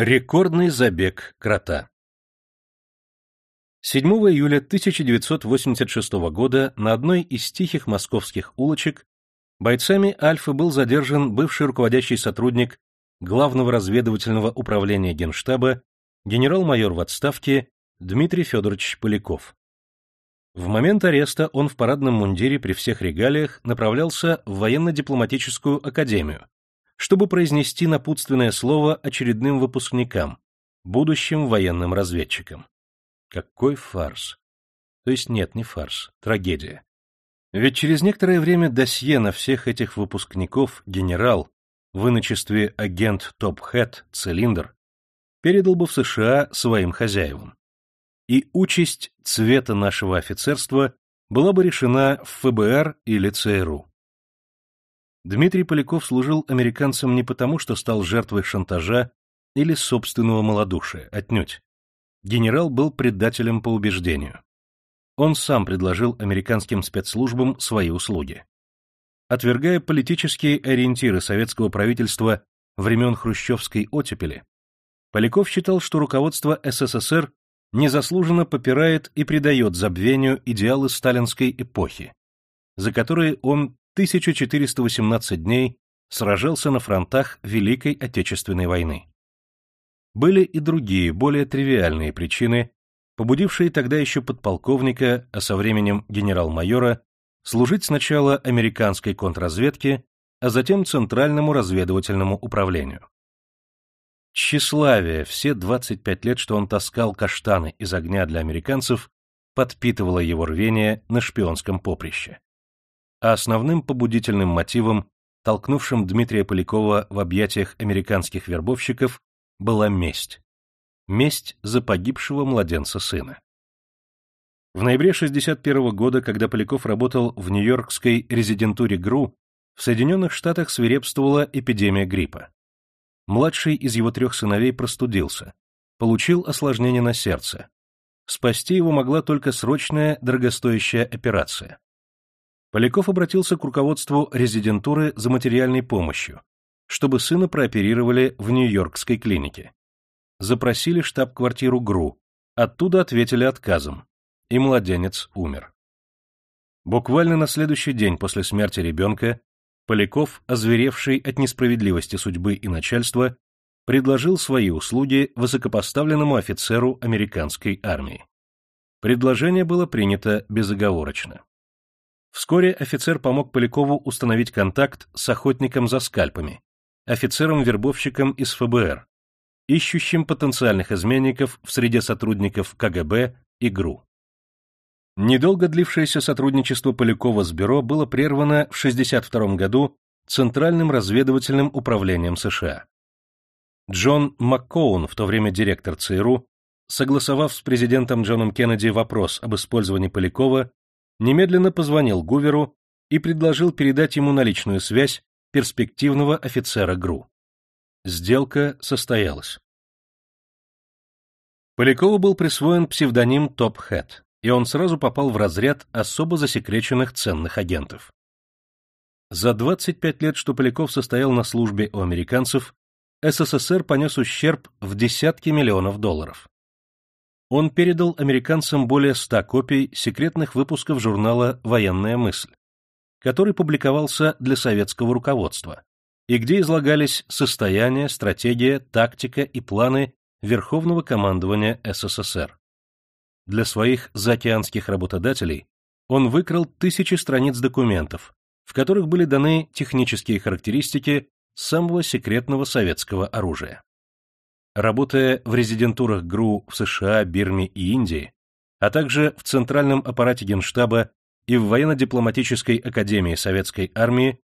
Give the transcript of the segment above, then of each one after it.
Рекордный забег крота 7 июля 1986 года на одной из тихих московских улочек бойцами Альфы был задержан бывший руководящий сотрудник Главного разведывательного управления Генштаба генерал-майор в отставке Дмитрий Федорович Поляков. В момент ареста он в парадном мундире при всех регалиях направлялся в военно-дипломатическую академию, чтобы произнести напутственное слово очередным выпускникам, будущим военным разведчикам. Какой фарс! То есть нет, не фарс, трагедия. Ведь через некоторое время досье на всех этих выпускников генерал, в иночестве агент Топ-Хэт, Цилиндр, передал бы в США своим хозяевам. И участь цвета нашего офицерства была бы решена в ФБР или ЦРУ. Дмитрий Поляков служил американцам не потому, что стал жертвой шантажа или собственного малодушия, отнюдь. Генерал был предателем по убеждению. Он сам предложил американским спецслужбам свои услуги. Отвергая политические ориентиры советского правительства времен хрущевской оттепели, Поляков считал, что руководство СССР незаслуженно попирает и предает забвению идеалы сталинской эпохи, за которые он 1418 дней сражался на фронтах Великой Отечественной войны. Были и другие, более тривиальные причины, побудившие тогда еще подполковника, а со временем генерал-майора, служить сначала американской контрразведке, а затем Центральному разведывательному управлению. Тщеславие, все 25 лет, что он таскал каштаны из огня для американцев, подпитывало его рвение на шпионском поприще а основным побудительным мотивом, толкнувшим Дмитрия Полякова в объятиях американских вербовщиков, была месть. Месть за погибшего младенца сына. В ноябре 1961 года, когда Поляков работал в нью-йоркской резидентуре ГРУ, в Соединенных Штатах свирепствовала эпидемия гриппа. Младший из его трех сыновей простудился, получил осложнение на сердце. Спасти его могла только срочная дорогостоящая операция. Поляков обратился к руководству резидентуры за материальной помощью, чтобы сына прооперировали в Нью-Йоркской клинике. Запросили штаб-квартиру ГРУ, оттуда ответили отказом, и младенец умер. Буквально на следующий день после смерти ребенка Поляков, озверевший от несправедливости судьбы и начальства, предложил свои услуги высокопоставленному офицеру американской армии. Предложение было принято безоговорочно. Вскоре офицер помог Полякову установить контакт с охотником за скальпами, офицером-вербовщиком из ФБР, ищущим потенциальных изменников в среде сотрудников КГБ и ГРУ. Недолго длившееся сотрудничество Полякова с бюро было прервано в 1962 году Центральным разведывательным управлением США. Джон МакКоун, в то время директор ЦРУ, согласовав с президентом Джоном Кеннеди вопрос об использовании Полякова, немедленно позвонил Гуверу и предложил передать ему наличную связь перспективного офицера ГРУ. Сделка состоялась. Полякову был присвоен псевдоним Топ Хэт, и он сразу попал в разряд особо засекреченных ценных агентов. За 25 лет, что Поляков состоял на службе у американцев, СССР понес ущерб в десятки миллионов долларов он передал американцам более ста копий секретных выпусков журнала «Военная мысль», который публиковался для советского руководства, и где излагались состояние, стратегия, тактика и планы Верховного командования СССР. Для своих заокеанских работодателей он выкрал тысячи страниц документов, в которых были даны технические характеристики самого секретного советского оружия. Работая в резидентурах ГРУ в США, Бирме и Индии, а также в Центральном аппарате Генштаба и в Военно-дипломатической академии Советской армии,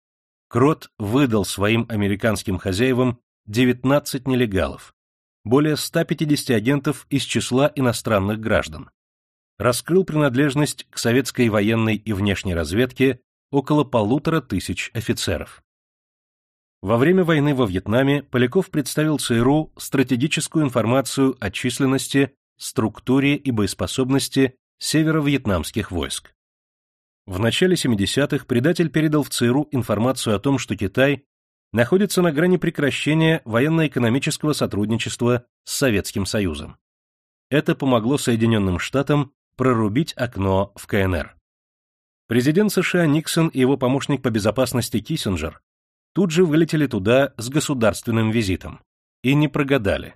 Крот выдал своим американским хозяевам 19 нелегалов, более 150 агентов из числа иностранных граждан. Раскрыл принадлежность к советской военной и внешней разведке около полутора тысяч офицеров. Во время войны во Вьетнаме Поляков представил ЦРУ стратегическую информацию о численности, структуре и боеспособности северо-вьетнамских войск. В начале 70-х предатель передал в ЦРУ информацию о том, что Китай находится на грани прекращения военно-экономического сотрудничества с Советским Союзом. Это помогло Соединенным Штатам прорубить окно в КНР. Президент США Никсон и его помощник по безопасности Киссинджер тут же вылетели туда с государственным визитом. И не прогадали.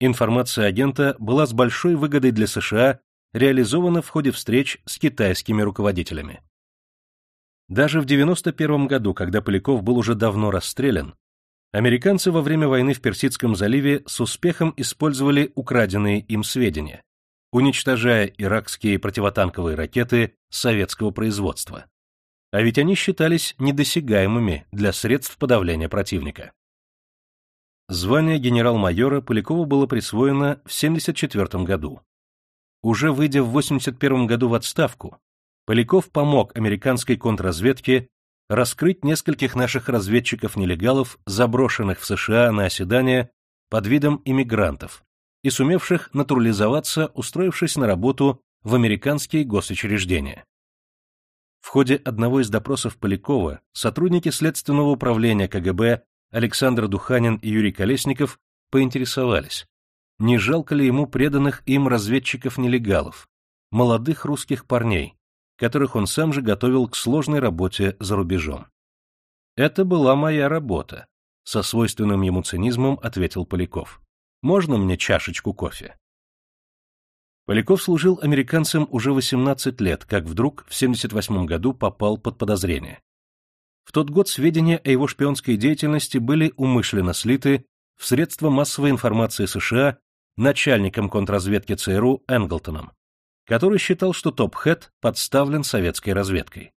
Информация агента была с большой выгодой для США реализована в ходе встреч с китайскими руководителями. Даже в 91 году, когда Поляков был уже давно расстрелян, американцы во время войны в Персидском заливе с успехом использовали украденные им сведения, уничтожая иракские противотанковые ракеты советского производства. А ведь они считались недосягаемыми для средств подавления противника. Звание генерал-майора Полякову было присвоено в 1974 году. Уже выйдя в 1981 году в отставку, Поляков помог американской контрразведке раскрыть нескольких наших разведчиков-нелегалов, заброшенных в США на оседание под видом иммигрантов и сумевших натурализоваться, устроившись на работу в американские госучреждения. В ходе одного из допросов Полякова сотрудники Следственного управления КГБ Александр Духанин и Юрий Колесников поинтересовались, не жалко ли ему преданных им разведчиков-нелегалов, молодых русских парней, которых он сам же готовил к сложной работе за рубежом. «Это была моя работа», — со свойственным ему цинизмом ответил Поляков. «Можно мне чашечку кофе?» Поляков служил американцам уже 18 лет, как вдруг в 78 году попал под подозрение. В тот год сведения о его шпионской деятельности были умышленно слиты в средства массовой информации США начальником контрразведки ЦРУ Энглтоном, который считал, что Топ-Хэт подставлен советской разведкой.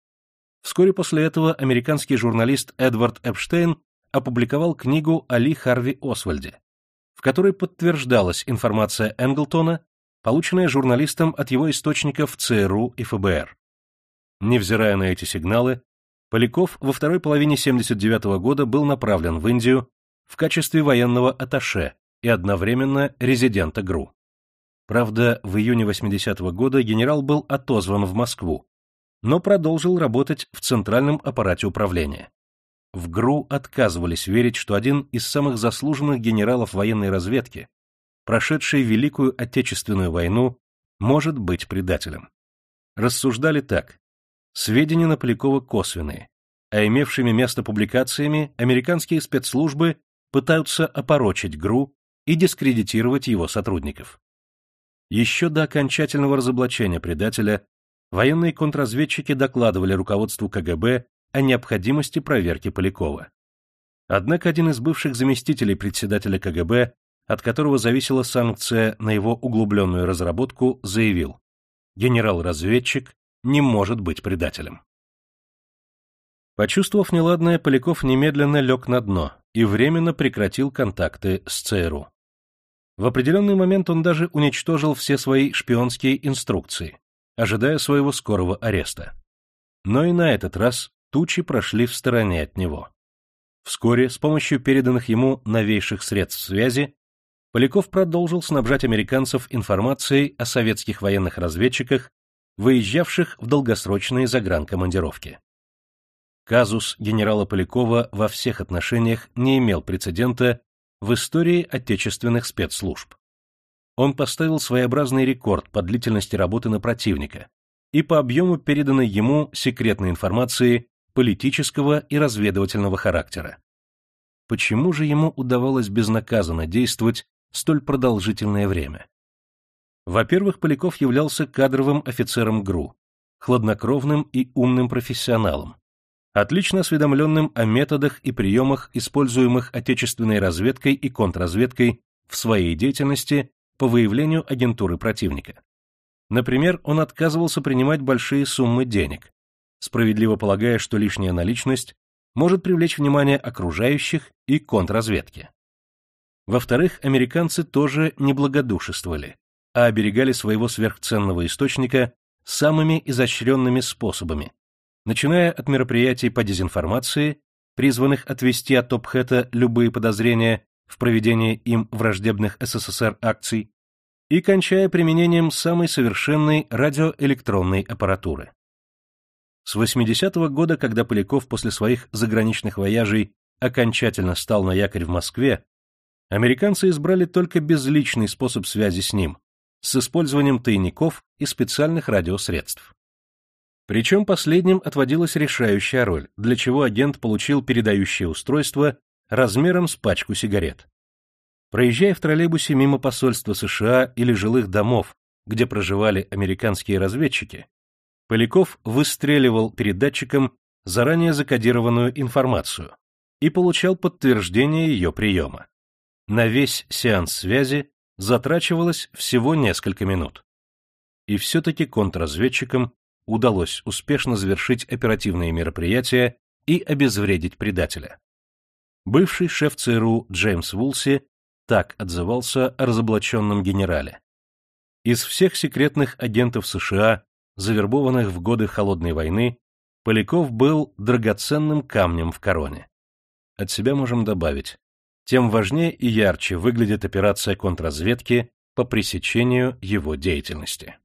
Вскоре после этого американский журналист Эдвард Эпштейн опубликовал книгу о Ли Харви Освальде, в которой подтверждалась информация Энглтона, полученная журналистом от его источников ЦРУ и ФБР. Невзирая на эти сигналы, Поляков во второй половине 79 -го года был направлен в Индию в качестве военного атташе и одновременно резидента ГРУ. Правда, в июне 80 -го года генерал был отозван в Москву, но продолжил работать в центральном аппарате управления. В ГРУ отказывались верить, что один из самых заслуженных генералов военной разведки, прошедший Великую Отечественную войну, может быть предателем. Рассуждали так. Сведения на Полякова косвенные, а имевшими место публикациями американские спецслужбы пытаются опорочить ГРУ и дискредитировать его сотрудников. Еще до окончательного разоблачения предателя военные контрразведчики докладывали руководству КГБ о необходимости проверки Полякова. Однако один из бывших заместителей председателя КГБ, от которого зависела санкция на его углубленную разработку, заявил, генерал-разведчик не может быть предателем. Почувствовав неладное, Поляков немедленно лег на дно и временно прекратил контакты с ЦРУ. В определенный момент он даже уничтожил все свои шпионские инструкции, ожидая своего скорого ареста. Но и на этот раз тучи прошли в стороне от него. Вскоре, с помощью переданных ему новейших средств связи, Поляков продолжил снабжать американцев информацией о советских военных разведчиках, выезжавших в долгосрочные загранкомандировки. Казус генерала Полякова во всех отношениях не имел прецедента в истории отечественных спецслужб. Он поставил своеобразный рекорд по длительности работы на противника и по объему переданной ему секретной информации политического и разведывательного характера. Почему же ему удавалось безнаказанно действовать столь продолжительное время? Во-первых, Поляков являлся кадровым офицером ГРУ, хладнокровным и умным профессионалом, отлично осведомленным о методах и приемах, используемых отечественной разведкой и контрразведкой в своей деятельности по выявлению агентуры противника. Например, он отказывался принимать большие суммы денег, справедливо полагая, что лишняя наличность может привлечь внимание окружающих и контрразведки. Во-вторых, американцы тоже не благодушествовали, а оберегали своего сверхценного источника самыми изощренными способами, начиная от мероприятий по дезинформации, призванных отвести от Топхэта любые подозрения в проведении им враждебных СССР акций, и кончая применением самой совершенной радиоэлектронной аппаратуры. С 80-го года, когда Поляков после своих заграничных вояжей окончательно стал на якорь в Москве, американцы избрали только безличный способ связи с ним, с использованием тайников и специальных радиосредств. Причем последним отводилась решающая роль, для чего агент получил передающее устройство размером с пачку сигарет. Проезжая в троллейбусе мимо посольства США или жилых домов, где проживали американские разведчики, Поляков выстреливал передатчиком заранее закодированную информацию и получал подтверждение ее приема. На весь сеанс связи затрачивалось всего несколько минут. И все-таки контрразведчикам удалось успешно завершить оперативные мероприятия и обезвредить предателя. Бывший шеф ЦРУ Джеймс Вулси так отзывался о разоблаченном генерале. Из всех секретных агентов США, завербованных в годы Холодной войны, Поляков был драгоценным камнем в короне. От себя можем добавить, тем важнее и ярче выглядит операция контрразведки по пресечению его деятельности.